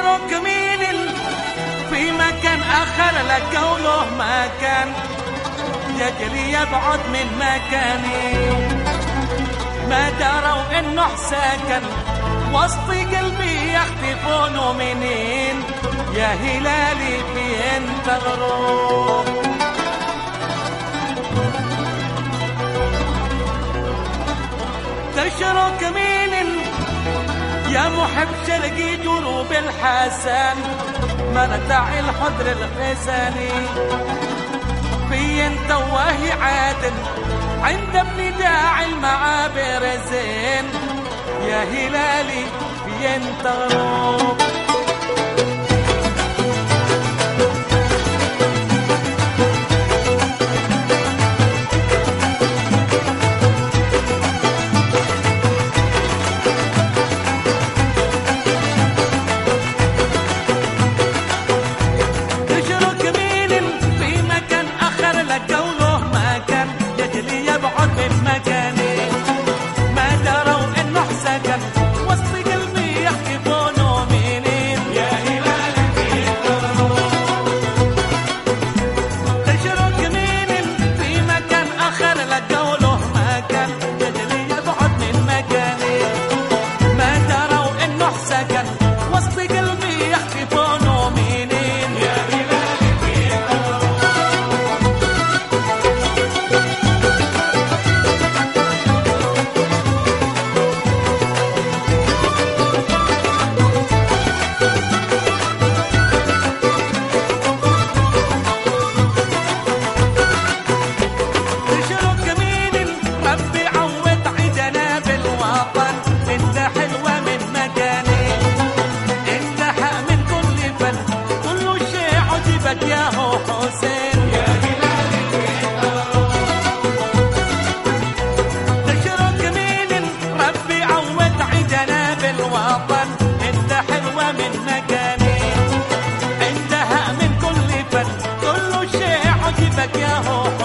غيرك مين في مكان آخر لك وله مكان. يجري يبعد من مكاني. ما داروا إنه ساكن وسط قلبي يختفونه منين. يا هلالي فين تغرب تشرك مين يا محب شرقي جنوب الحسن منتع الحضر الخزاني في انت وهي عادل عند ابتداع المعابر زين. يا هلالي في انت غروب क्या हो?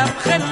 d'après